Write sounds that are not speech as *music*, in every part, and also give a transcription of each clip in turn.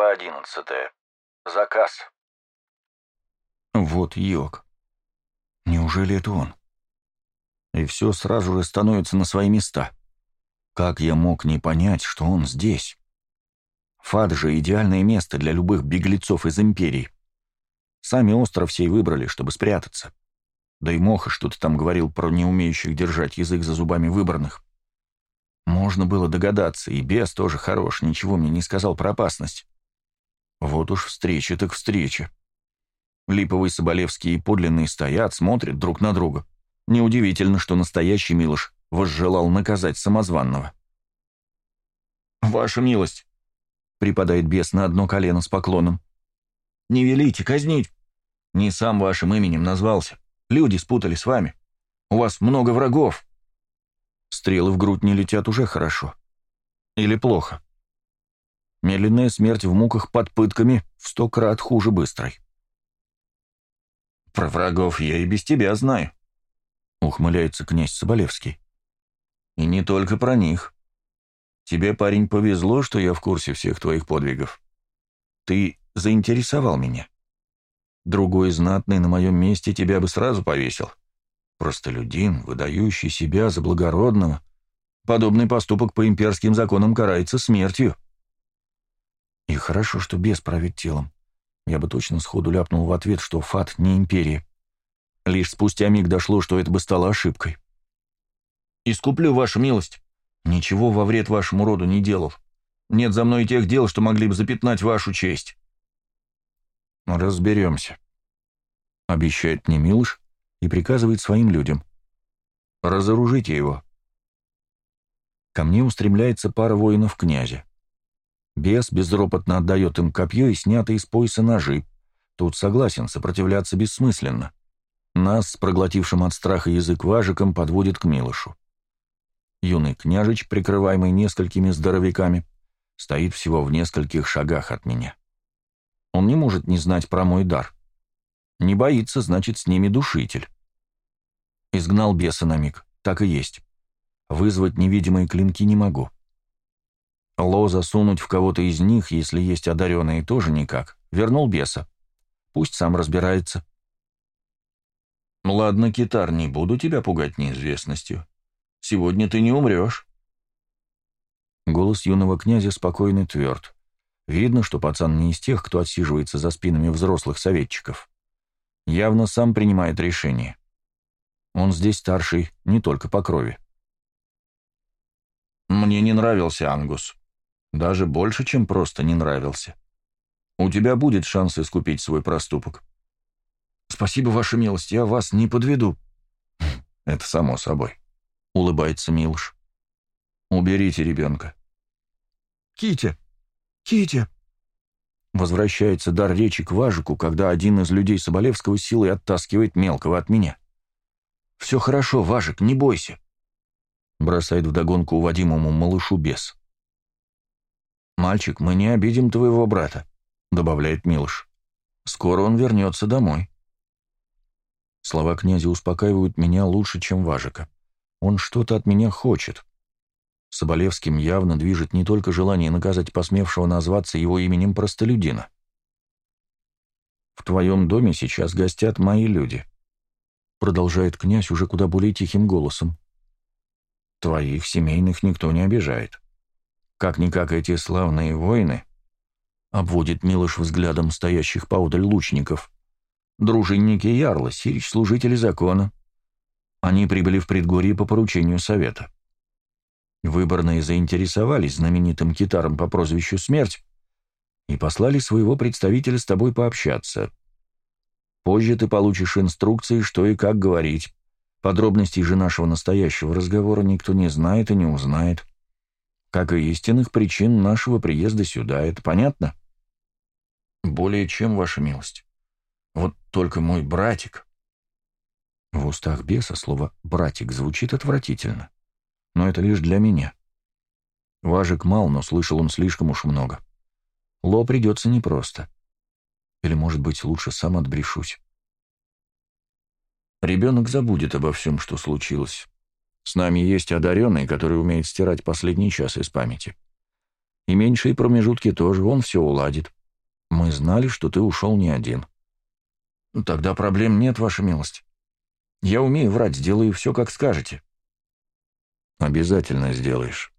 Глава одиннадцатая. Заказ. Вот йог. Неужели это он? И все сразу же становится на свои места. Как я мог не понять, что он здесь? Фад же идеальное место для любых беглецов из Империи. Сами остров сей выбрали, чтобы спрятаться. Да и Моха что-то там говорил про неумеющих держать язык за зубами выбранных. Можно было догадаться, и бес тоже хорош, ничего мне не сказал про опасность. Вот уж встреча так встреча. Липовый Соболевский и подлинный стоят, смотрят друг на друга. Неудивительно, что настоящий Милош возжелал наказать самозванного. «Ваша милость!» — припадает бес на одно колено с поклоном. «Не велите казнить!» «Не сам вашим именем назвался. Люди спутали с вами. У вас много врагов!» Стрелы в грудь не летят уже хорошо. Или плохо. Медленная смерть в муках под пытками в сто крат хуже быстрой. «Про врагов я и без тебя знаю», — ухмыляется князь Соболевский. «И не только про них. Тебе, парень, повезло, что я в курсе всех твоих подвигов. Ты заинтересовал меня. Другой знатный на моем месте тебя бы сразу повесил. Простолюдин, выдающий себя за благородного. Подобный поступок по имперским законам карается смертью». И хорошо, что бес правит телом. Я бы точно сходу ляпнул в ответ, что Фат не империя. Лишь спустя миг дошло, что это бы стало ошибкой. «Искуплю вашу милость. Ничего во вред вашему роду не делал. Нет за мной тех дел, что могли бы запятнать вашу честь». «Разберемся», — обещает мне Милыш и приказывает своим людям. «Разоружите его». Ко мне устремляется пара воинов князя. Бес безропотно отдает им копье и снятые из пояса ножи. Тут согласен, сопротивляться бессмысленно. Нас, с проглотившим от страха язык важиком, подводит к Милошу. Юный княжич, прикрываемый несколькими здоровяками, стоит всего в нескольких шагах от меня. Он не может не знать про мой дар. Не боится, значит, с ними душитель. Изгнал беса на миг, так и есть. Вызвать невидимые клинки не могу. Ло засунуть в кого-то из них, если есть одаренные, тоже никак. Вернул беса. Пусть сам разбирается. «Ладно, Китар, не буду тебя пугать неизвестностью. Сегодня ты не умрешь». Голос юного князя спокойный тверд. Видно, что пацан не из тех, кто отсиживается за спинами взрослых советчиков. Явно сам принимает решение. Он здесь старший не только по крови. «Мне не нравился Ангус», даже больше, чем просто не нравился. У тебя будет шанс искупить свой проступок. Спасибо, ваша милость, я вас не подведу. *laughs* Это само собой. Улыбается Милш. Уберите ребенка. Китя! Китя! Возвращается дар речи к Важику, когда один из людей Соболевского силой оттаскивает мелкого от меня. «Все хорошо, Важик, не бойся», — бросает вдогонку уводимому малышу бес. «Мальчик, мы не обидим твоего брата», — добавляет Милош. «Скоро он вернется домой». Слова князя успокаивают меня лучше, чем Важика. Он что-то от меня хочет. Соболевским явно движет не только желание наказать посмевшего назваться его именем простолюдина. «В твоем доме сейчас гостят мои люди», — продолжает князь уже куда более тихим голосом. «Твоих семейных никто не обижает. Как-никак эти славные воины, обводит Милош взглядом стоящих поодаль лучников, дружинники Ярла, сирич служители закона. Они прибыли в предгорье по поручению совета. Выборные заинтересовались знаменитым китаром по прозвищу Смерть и послали своего представителя с тобой пообщаться. Позже ты получишь инструкции, что и как говорить. Подробностей же нашего настоящего разговора никто не знает и не узнает как и истинных причин нашего приезда сюда. Это понятно? Более чем, ваша милость. Вот только мой братик. В устах беса слово «братик» звучит отвратительно. Но это лишь для меня. Важек мал, но слышал он слишком уж много. Ло придется непросто. Или, может быть, лучше сам отбрешусь. Ребенок забудет обо всем, что случилось. С нами есть одаренный, который умеет стирать последний час из памяти. И меньшие промежутки тоже, он все уладит. Мы знали, что ты ушел не один. Тогда проблем нет, ваша милость. Я умею врать, сделаю все, как скажете. Обязательно сделаешь.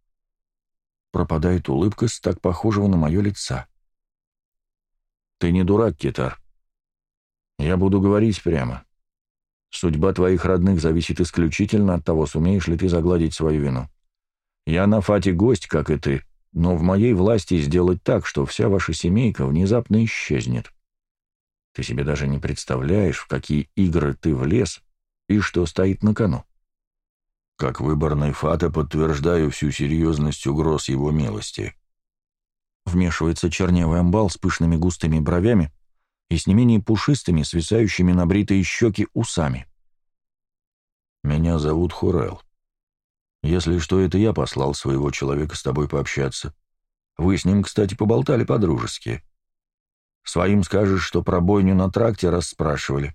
Пропадает улыбка с так похожего на мое лица. Ты не дурак, Китар. Я буду говорить прямо. Судьба твоих родных зависит исключительно от того, сумеешь ли ты загладить свою вину. Я на Фате гость, как и ты, но в моей власти сделать так, что вся ваша семейка внезапно исчезнет. Ты себе даже не представляешь, в какие игры ты влез и что стоит на кону. Как выборный Фата подтверждаю всю серьезность угроз его милости. Вмешивается черневый амбал с пышными густыми бровями и с не менее пушистыми, свисающими на бритые щеки усами. «Меня зовут Хурел. Если что, это я послал своего человека с тобой пообщаться. Вы с ним, кстати, поболтали по-дружески. Своим скажешь, что про бойню на тракте расспрашивали.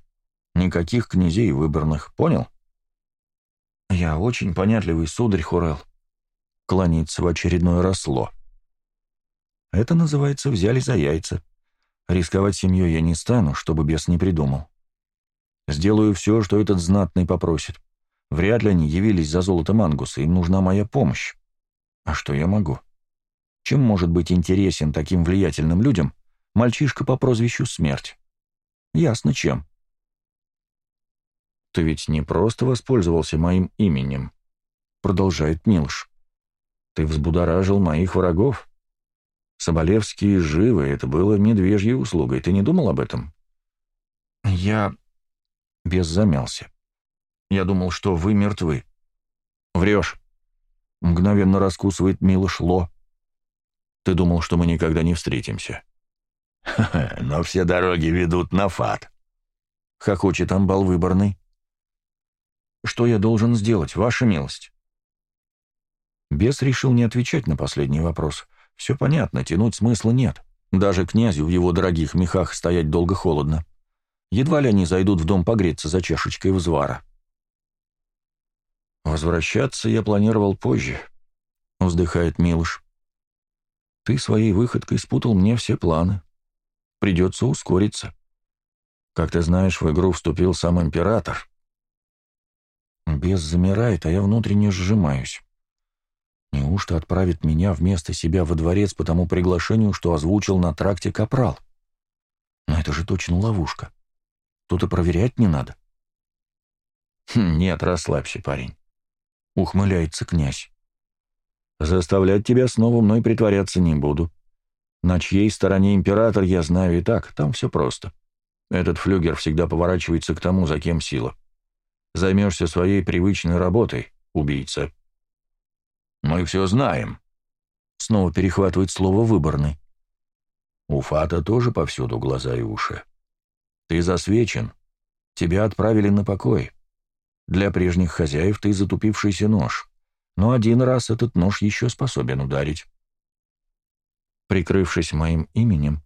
Никаких князей выборных, понял? Я очень понятливый сударь Хурел. Клониться в очередное росло. Это называется «взяли за яйца». Рисковать семьей я не стану, чтобы бес не придумал. Сделаю все, что этот знатный попросит. Вряд ли они явились за золотом Ангуса, им нужна моя помощь. А что я могу? Чем может быть интересен таким влиятельным людям мальчишка по прозвищу Смерть? Ясно чем. Ты ведь не просто воспользовался моим именем, продолжает Милш. Ты взбудоражил моих врагов. Соболевские живы, это было медвежьей услугой. Ты не думал об этом? Я без замялся. Я думал, что вы мертвы. Врешь. Мгновенно раскусывает Милош Ло. Ты думал, что мы никогда не встретимся. Ха-ха, *laughs* но все дороги ведут на фат. Хохочет амбал выборный. Что я должен сделать, ваша милость? Бес решил не отвечать на последний вопрос. Все понятно, тянуть смысла нет. Даже князю в его дорогих мехах стоять долго холодно. Едва ли они зайдут в дом погреться за чашечкой взвара. «Возвращаться я планировал позже», — вздыхает Милыш. «Ты своей выходкой спутал мне все планы. Придется ускориться. Как ты знаешь, в игру вступил сам император». Бес замирает, а я внутренне сжимаюсь. Неужто отправит меня вместо себя во дворец по тому приглашению, что озвучил на тракте Капрал? Но это же точно ловушка. Тут и проверять не надо. Хм, нет, расслабься, парень. Ухмыляется князь. Заставлять тебя снова мной притворяться не буду. На чьей стороне император, я знаю и так, там все просто. Этот флюгер всегда поворачивается к тому, за кем сила. Займешься своей привычной работой, убийца. Мы все знаем. Снова перехватывает слово выборный. У Фата тоже повсюду глаза и уши. Ты засвечен. Тебя отправили на покой. Для прежних хозяев ты затупившийся нож, но один раз этот нож еще способен ударить. Прикрывшись моим именем,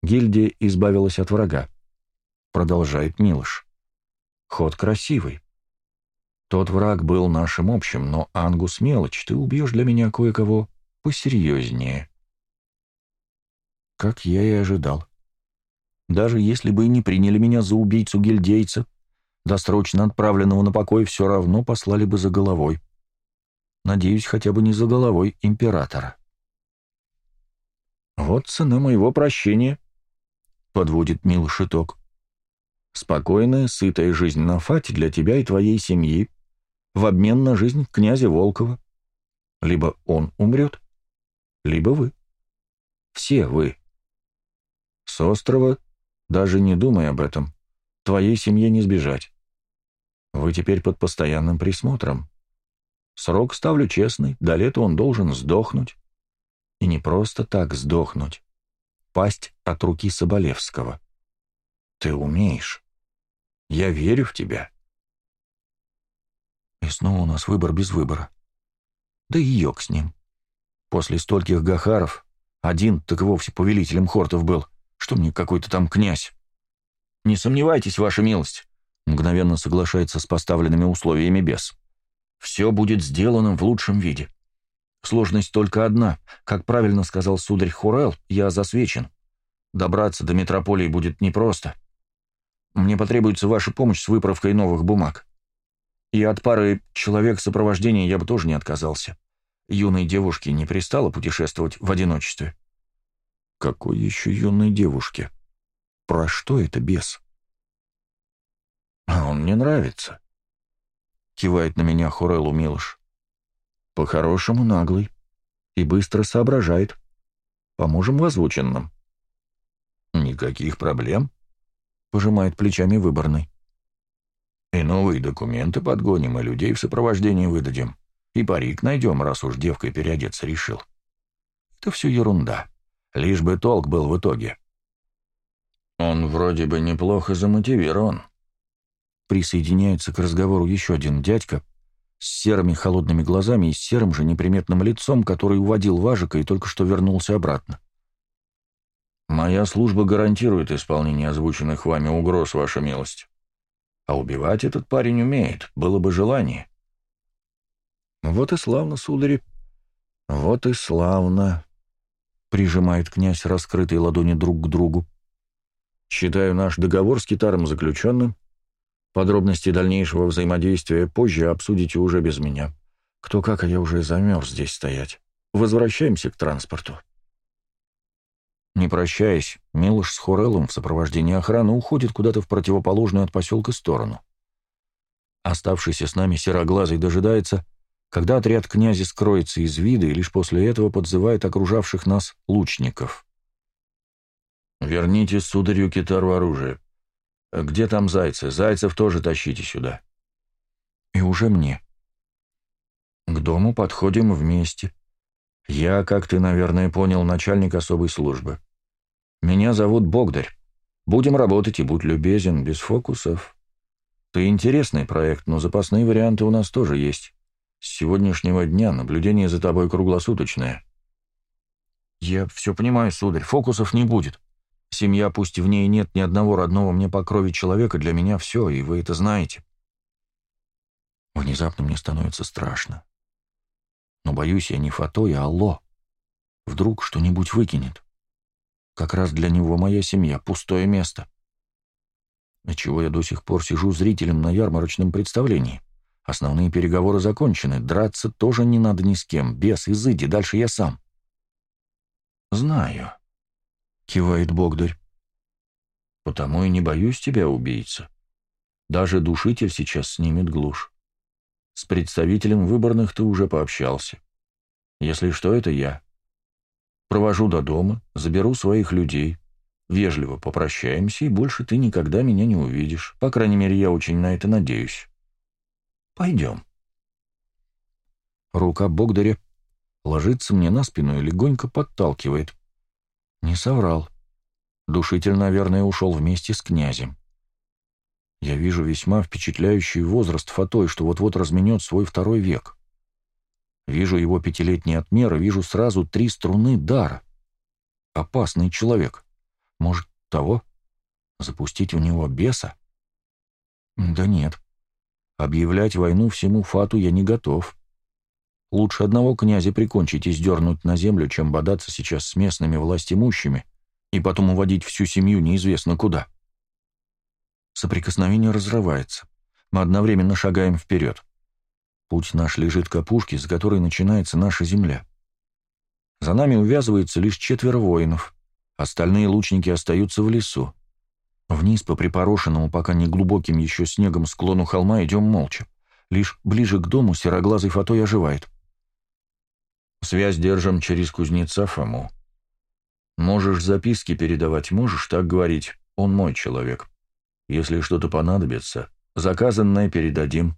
гильдия избавилась от врага. Продолжает Милош. Ход красивый. Тот враг был нашим общим, но Ангус мелочь, ты убьешь для меня кое-кого посерьезнее. Как я и ожидал. Даже если бы и не приняли меня за убийцу-гильдейца, досрочно отправленного на покой все равно послали бы за головой. Надеюсь, хотя бы не за головой императора. «Вот цена моего прощения», — подводит мил шиток. «Спокойная, сытая жизнь на фате для тебя и твоей семьи, в обмен на жизнь князя Волкова. Либо он умрет, либо вы. Все вы. С острова, даже не думай об этом, твоей семье не сбежать. Вы теперь под постоянным присмотром. Срок ставлю честный, до лета он должен сдохнуть. И не просто так сдохнуть. Пасть от руки Соболевского. Ты умеешь. Я верю в тебя. И снова у нас выбор без выбора. Да и йог с ним. После стольких гахаров один так вовсе повелителем хортов был, что мне какой-то там князь. «Не сомневайтесь, ваша милость», — мгновенно соглашается с поставленными условиями бес. «Все будет сделано в лучшем виде. Сложность только одна. Как правильно сказал сударь Хурел, я засвечен. Добраться до метрополии будет непросто. Мне потребуется ваша помощь с выправкой новых бумаг. И от пары человек сопровождения я бы тоже не отказался. Юной девушке не пристало путешествовать в одиночестве. Какой еще юной девушке? Про что это бес? А он мне нравится. Кивает на меня Хурелу Милош. По-хорошему наглый. И быстро соображает. Поможем в озвученном. Никаких проблем. Пожимает плечами выборный. И новые документы подгоним, и людей в сопровождении выдадим. И парик найдем, раз уж девкой переодеться решил. Это все ерунда. Лишь бы толк был в итоге. Он вроде бы неплохо замотивирован. Присоединяется к разговору еще один дядька с серыми холодными глазами и с серым же неприметным лицом, который уводил Важика и только что вернулся обратно. «Моя служба гарантирует исполнение озвученных вами угроз, ваша милость. А убивать этот парень умеет, было бы желание». «Вот и славно, судари, вот и славно», — прижимает князь раскрытые ладони друг к другу. «Считаю наш договор с Китаром заключенным. Подробности дальнейшего взаимодействия позже обсудите уже без меня. Кто как, а я уже замерз здесь стоять. Возвращаемся к транспорту». Не прощаясь, Милош с Хореллом в сопровождении охраны уходит куда-то в противоположную от поселка сторону. Оставшийся с нами сероглазый дожидается, когда отряд князя скроется из вида и лишь после этого подзывает окружавших нас лучников. «Верните сударю китару оружие. Где там зайцы? Зайцев тоже тащите сюда». И уже мне. К дому подходим вместе. Я, как ты, наверное, понял, начальник особой службы. Меня зовут Богдарь. Будем работать и будь любезен, без фокусов. Ты интересный проект, но запасные варианты у нас тоже есть. С сегодняшнего дня наблюдение за тобой круглосуточное. Я все понимаю, сударь, фокусов не будет. Семья, пусть в ней нет ни одного родного мне по крови человека, для меня все, и вы это знаете. Внезапно мне становится страшно. Но боюсь я не Фато и Алло. Вдруг что-нибудь выкинет. Как раз для него моя семья — пустое место. А чего я до сих пор сижу зрителем на ярмарочном представлении? Основные переговоры закончены, драться тоже не надо ни с кем. Бес, изыди, дальше я сам. «Знаю», — кивает Богдарь. «Потому и не боюсь тебя, убийца. Даже душитель сейчас снимет глушь. С представителем выборных ты уже пообщался. Если что, это я. Провожу до дома, заберу своих людей, вежливо попрощаемся, и больше ты никогда меня не увидишь. По крайней мере, я очень на это надеюсь. Пойдем. Рука Богдаря ложится мне на спину и легонько подталкивает. Не соврал. Душитель, наверное, ушел вместе с князем. Я вижу весьма впечатляющий возраст Фатой, что вот-вот разменет свой второй век. Вижу его пятилетний отмер и вижу сразу три струны дара. Опасный человек. Может, того? Запустить в него беса? Да нет. Объявлять войну всему Фату я не готов. Лучше одного князя прикончить и сдернуть на землю, чем бодаться сейчас с местными властимущими и потом уводить всю семью неизвестно куда. Соприкосновение разрывается. Мы одновременно шагаем вперед. Путь наш лежит к опушке, с которой начинается наша земля. За нами увязывается лишь четверо воинов. Остальные лучники остаются в лесу. Вниз по припорошенному, пока не глубоким еще снегом склону холма идем молча. Лишь ближе к дому сероглазый фатой оживает. Связь держим через кузнеца Фому. Можешь записки передавать, можешь так говорить. Он мой человек. Если что-то понадобится, заказанное передадим.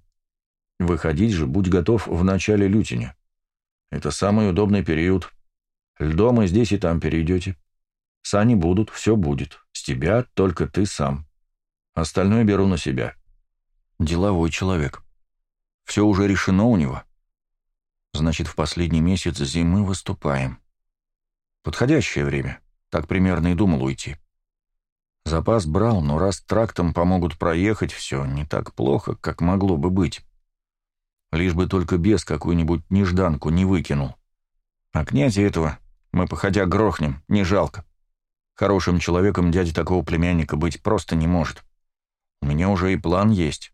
Выходить же будь готов в начале лютиня. Это самый удобный период. Льдом и здесь, и там перейдете. Сани будут, все будет. С тебя только ты сам. Остальное беру на себя. Деловой человек. Все уже решено у него. Значит, в последний месяц зимы выступаем. Подходящее время. Так примерно и думал уйти. Запас брал, но раз трактом помогут проехать, все не так плохо, как могло бы быть. Лишь бы только без какую-нибудь нежданку не выкинул. А князя этого мы, походя, грохнем, не жалко. Хорошим человеком дяде такого племянника быть просто не может. У меня уже и план есть.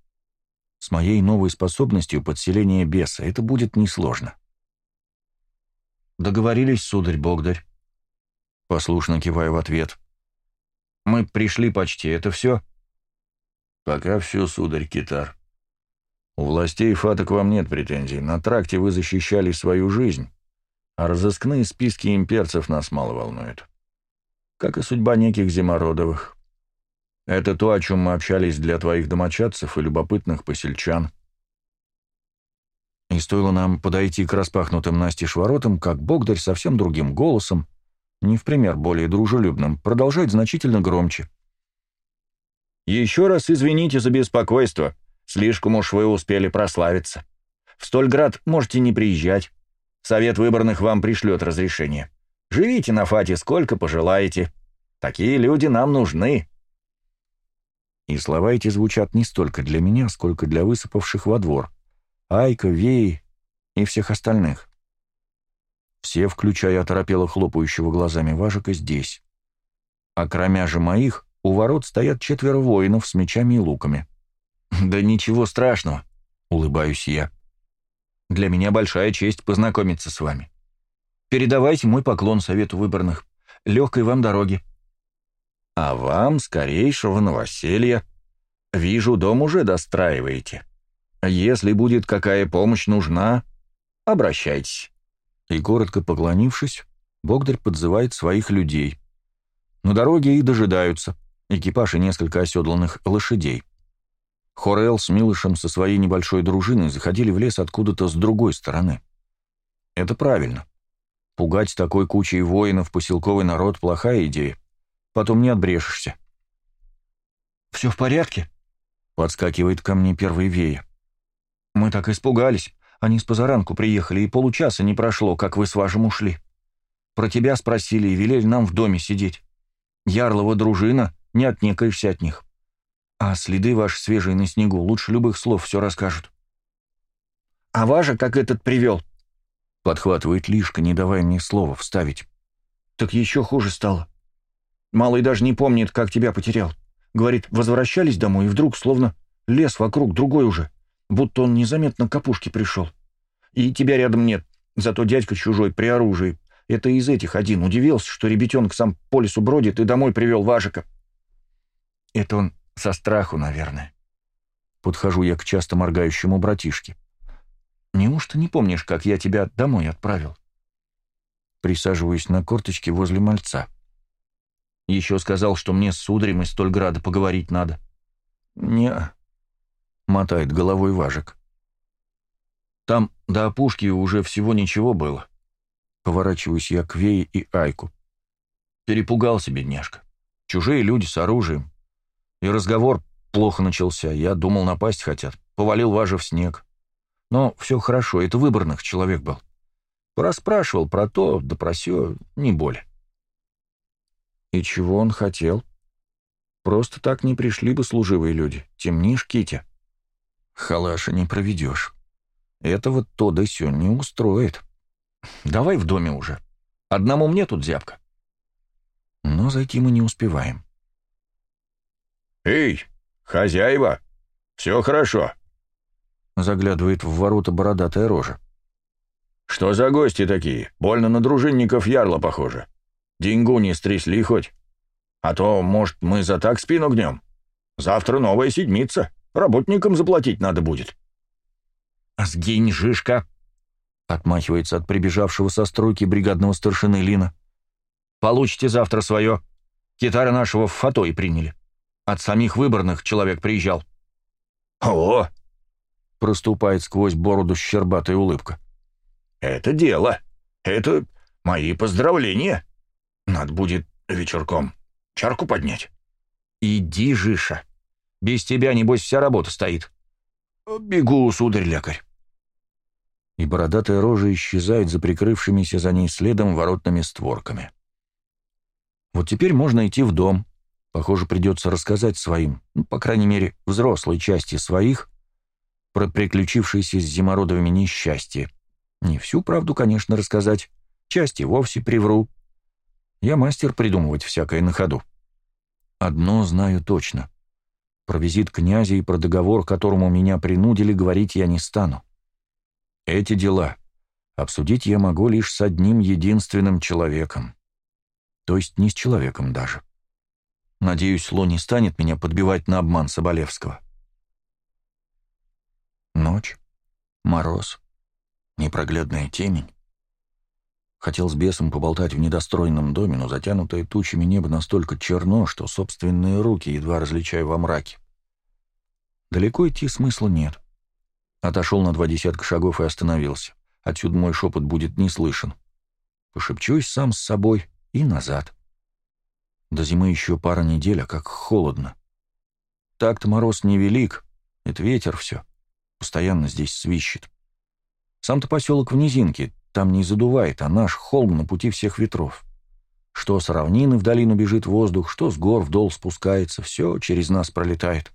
С моей новой способностью подселения беса это будет несложно. Договорились, сударь-богдарь. Послушно киваю в ответ. Мы пришли почти, это все? Пока все, сударь Китар. У властей Фата к вам нет претензий. На тракте вы защищали свою жизнь, а разыскные списки имперцев нас мало волнуют. Как и судьба неких зимородовых. Это то, о чем мы общались для твоих домочадцев и любопытных посельчан. И стоило нам подойти к распахнутым настежь воротам, как Богдарь совсем другим голосом, не в пример более дружелюбным, продолжает значительно громче. «Еще раз извините за беспокойство. Слишком уж вы успели прославиться. В Стольград можете не приезжать. Совет выборных вам пришлет разрешение. Живите на Фате сколько пожелаете. Такие люди нам нужны». И слова эти звучат не столько для меня, сколько для высыпавших во двор. Айка, Веи и всех остальных. Все, включая оторопело хлопающего глазами Важика, здесь. А кроме же моих, у ворот стоят четверо воинов с мечами и луками. *laughs* «Да ничего страшного», — улыбаюсь я. «Для меня большая честь познакомиться с вами. Передавайте мой поклон Совету Выборных. Легкой вам дороги». «А вам скорейшего новоселья. Вижу, дом уже достраиваете. Если будет какая помощь нужна, обращайтесь». И, коротко поклонившись, Богдарь подзывает своих людей. На дороге их дожидаются — экипаж и несколько оседланных лошадей. Хорел с Милышем со своей небольшой дружиной заходили в лес откуда-то с другой стороны. Это правильно. Пугать такой кучей воинов поселковый народ — плохая идея. Потом не отбрешешься. «Все в порядке?» — подскакивает ко мне первый вея. «Мы так испугались. Они с позаранку приехали, и получаса не прошло, как вы с вашим ушли. Про тебя спросили и велели нам в доме сидеть. Ярлова дружина не отнекаешься от них. А следы ваши свежие на снегу лучше любых слов все расскажут. «А Важа, как этот привел?» Подхватывает Лишка, не давая мне слова вставить. «Так еще хуже стало. Малый даже не помнит, как тебя потерял. Говорит, возвращались домой, и вдруг словно лес вокруг другой уже, будто он незаметно к опушке пришел. И тебя рядом нет, зато дядька чужой при оружии. Это из этих один удивился, что ребятенок сам по лесу бродит и домой привел Важика. Это он со страху, наверное. Подхожу я к часто моргающему братишке. Неужто не помнишь, как я тебя домой отправил? Присаживаюсь на корточке возле мальца. Еще сказал, что мне с сударем из Стольграда поговорить надо. не мотает головой важек. Там до опушки уже всего ничего было. Поворачиваюсь я к Вее и Айку. Перепугался, бедняжка. Чужие люди с оружием. И разговор плохо начался. Я думал, напасть хотят. Повалил Важа в снег. Но все хорошо, это выборных человек был. Пораспрашивал про то, да про сё, не более. И чего он хотел? Просто так не пришли бы служивые люди. Темнишь, Китя. Халаша не проведешь. Этого то да сё не устроит. Давай в доме уже. Одному мне тут зябко. Но зайти мы не успеваем. «Эй, хозяева, все хорошо!» Заглядывает в ворота бородатая рожа. «Что за гости такие? Больно на дружинников ярла похоже. Деньгу не стрясли хоть. А то, может, мы за так спину гнем? Завтра новая седмица. Работникам заплатить надо будет». «Сгинь, Жишка!» — отмахивается от прибежавшего со стройки бригадного старшины Лина. «Получите завтра свое. Китара нашего в фатой приняли». От самих выборных человек приезжал. «О!» — проступает сквозь бороду щербатая улыбка. «Это дело. Это мои поздравления. Надо будет вечерком чарку поднять». «Иди, Жиша. Без тебя, небось, вся работа стоит». «Бегу, сударь-лекарь». И бородатая рожа исчезает за прикрывшимися за ней следом воротными створками. Вот теперь можно идти в дом, Похоже, придется рассказать своим, ну, по крайней мере, взрослой части своих, про приключившееся с зимородовыми несчастье. Не всю правду, конечно, рассказать, часть и вовсе привру. Я мастер придумывать всякое на ходу. Одно знаю точно. Про визит князя и про договор, которому меня принудили, говорить я не стану. Эти дела обсудить я могу лишь с одним единственным человеком. То есть не с человеком даже. Надеюсь, Ло не станет меня подбивать на обман Соболевского. Ночь, мороз, непроглядная темень. Хотел с бесом поболтать в недостроенном доме, но затянутое тучами небо настолько черно, что собственные руки едва различаю во мраке. Далеко идти смысла нет. Отошел на два десятка шагов и остановился. Отсюда мой шепот будет не слышен. Пошепчусь сам с собой и назад. До зимы еще пара недель, а как холодно. Так-то мороз невелик, это ветер все. Постоянно здесь свищет. Сам-то поселок в низинке, там не задувает, а наш холм на пути всех ветров. Что с равнины в долину бежит воздух, что с гор в дол спускается, все через нас пролетает.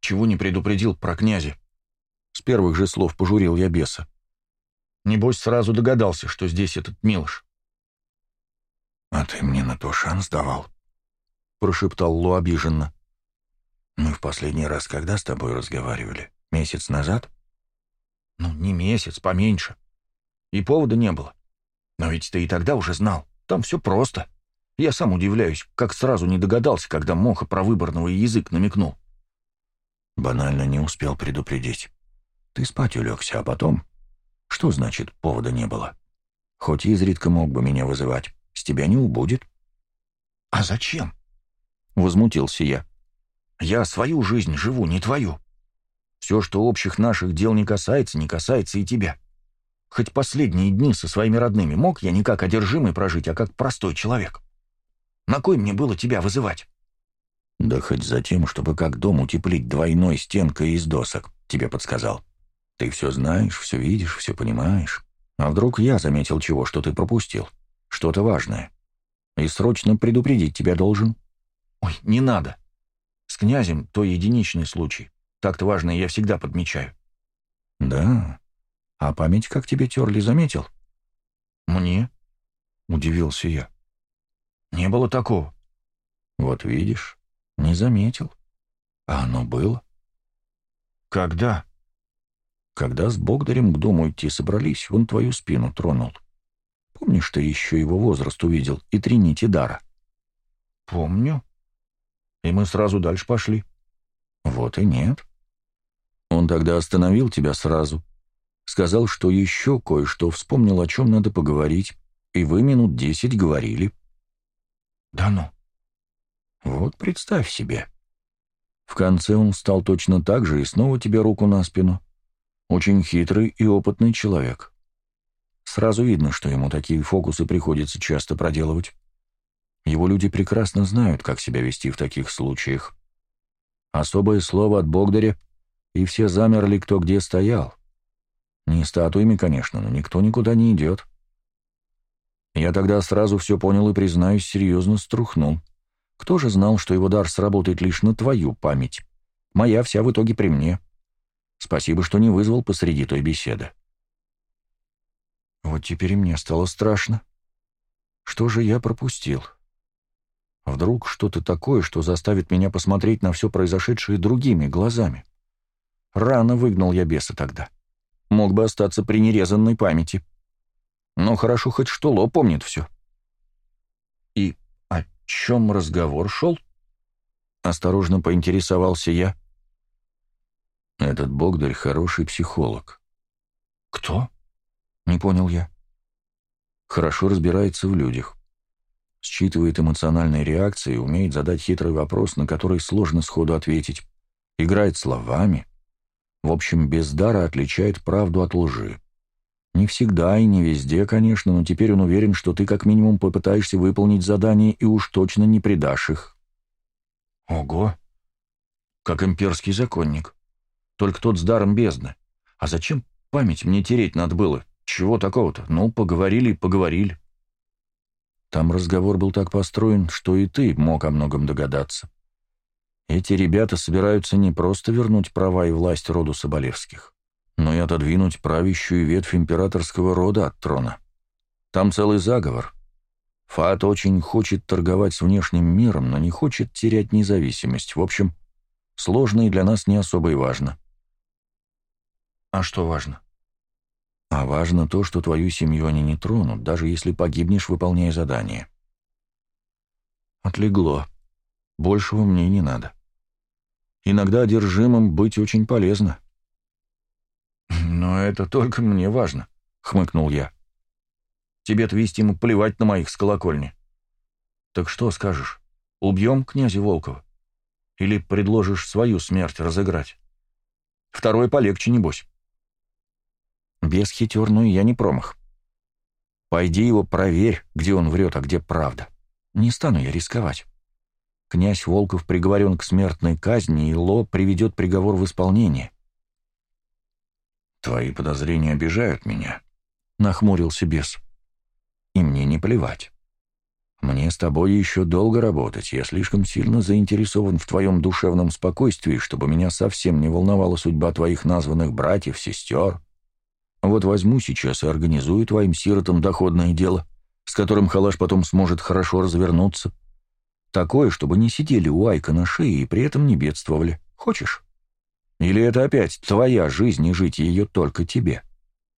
Чего не предупредил про князя? С первых же слов пожурил я беса. Небось, сразу догадался, что здесь этот Милош. «А ты мне на то шанс давал?» — прошептал Лу обиженно. «Мы в последний раз когда с тобой разговаривали? Месяц назад?» «Ну, не месяц, поменьше. И повода не было. Но ведь ты и тогда уже знал. Там все просто. Я сам удивляюсь, как сразу не догадался, когда Моха про выборного язык намекнул. Банально не успел предупредить. Ты спать улегся, а потом... Что значит, повода не было? Хоть изредка мог бы меня вызывать. Тебя не убудет. А зачем? Возмутился я. Я свою жизнь живу, не твою. Все, что общих наших дел не касается, не касается и тебя. Хоть последние дни со своими родными мог я не как одержимый прожить, а как простой человек. На кой мне было тебя вызывать? Да хоть за тем, чтобы как дом утеплить двойной стенкой из досок, тебе подсказал. Ты все знаешь, все видишь, все понимаешь. А вдруг я заметил чего, что ты пропустил? Что-то важное. И срочно предупредить тебя должен. Ой, не надо. С князем то единичный случай. Так-то важное я всегда подмечаю. Да, «А память как тебе терли, заметил?» «Мне?» — удивился я. «Не было такого». «Вот видишь, не заметил. А оно было». «Когда?» «Когда с Богдарем к дому идти собрались, он твою спину тронул. Помнишь, ты еще его возраст увидел и три нити дара?» «Помню. И мы сразу дальше пошли». «Вот и нет. Он тогда остановил тебя сразу, Сказал, что еще кое-что вспомнил, о чем надо поговорить, и вы минут десять говорили. Да ну. Вот представь себе. В конце он стал точно так же и снова тебе руку на спину. Очень хитрый и опытный человек. Сразу видно, что ему такие фокусы приходится часто проделывать. Его люди прекрасно знают, как себя вести в таких случаях. Особое слово от Богдаря, и все замерли, кто где стоял. Не статуями, конечно, но никто никуда не идет. Я тогда сразу все понял и, признаюсь, серьезно струхнул. Кто же знал, что его дар сработает лишь на твою память? Моя вся в итоге при мне. Спасибо, что не вызвал посреди той беседы. Вот теперь и мне стало страшно. Что же я пропустил? Вдруг что-то такое, что заставит меня посмотреть на все произошедшее другими глазами. Рано выгнал я беса тогда. — мог бы остаться при нерезанной памяти. Но хорошо хоть что Ло помнит все. «И о чем разговор шел?» Осторожно поинтересовался я. «Этот Богдарь хороший психолог». «Кто?» — не понял я. «Хорошо разбирается в людях. Считывает эмоциональные реакции, умеет задать хитрый вопрос, на который сложно сходу ответить. Играет словами, в общем, без дара отличает правду от лжи. Не всегда и не везде, конечно, но теперь он уверен, что ты как минимум попытаешься выполнить задание и уж точно не предашь их. Ого! Как имперский законник. Только тот с даром бездны. А зачем память мне тереть надо было? Чего такого-то? Ну, поговорили, поговорили. Там разговор был так построен, что и ты мог о многом догадаться. Эти ребята собираются не просто вернуть права и власть роду Соболевских, но и отодвинуть правящую ветвь императорского рода от трона. Там целый заговор. Фат очень хочет торговать с внешним миром, но не хочет терять независимость. В общем, сложно и для нас не особо и важно. А что важно? А важно то, что твою семью они не тронут, даже если погибнешь, выполняя задание. Отлегло. Большего мне не надо. Иногда одержимым быть очень полезно. «Но это только мне важно», — хмыкнул я. «Тебе-то ему плевать на моих с колокольни». «Так что скажешь? Убьем князя Волкова? Или предложишь свою смерть разыграть? Второе полегче, небось». «Без хитерную я не промах. Пойди его проверь, где он врет, а где правда. Не стану я рисковать». Князь Волков приговорен к смертной казни, и Ло приведет приговор в исполнение. «Твои подозрения обижают меня», — нахмурился бес. «И мне не плевать. Мне с тобой еще долго работать. Я слишком сильно заинтересован в твоем душевном спокойствии, чтобы меня совсем не волновала судьба твоих названных братьев, сестер. Вот возьму сейчас и организую твоим сиротам доходное дело, с которым халаш потом сможет хорошо развернуться». Такое, чтобы не сидели у Айка на шее и при этом не бедствовали. Хочешь? Или это опять твоя жизнь и жить ее только тебе?»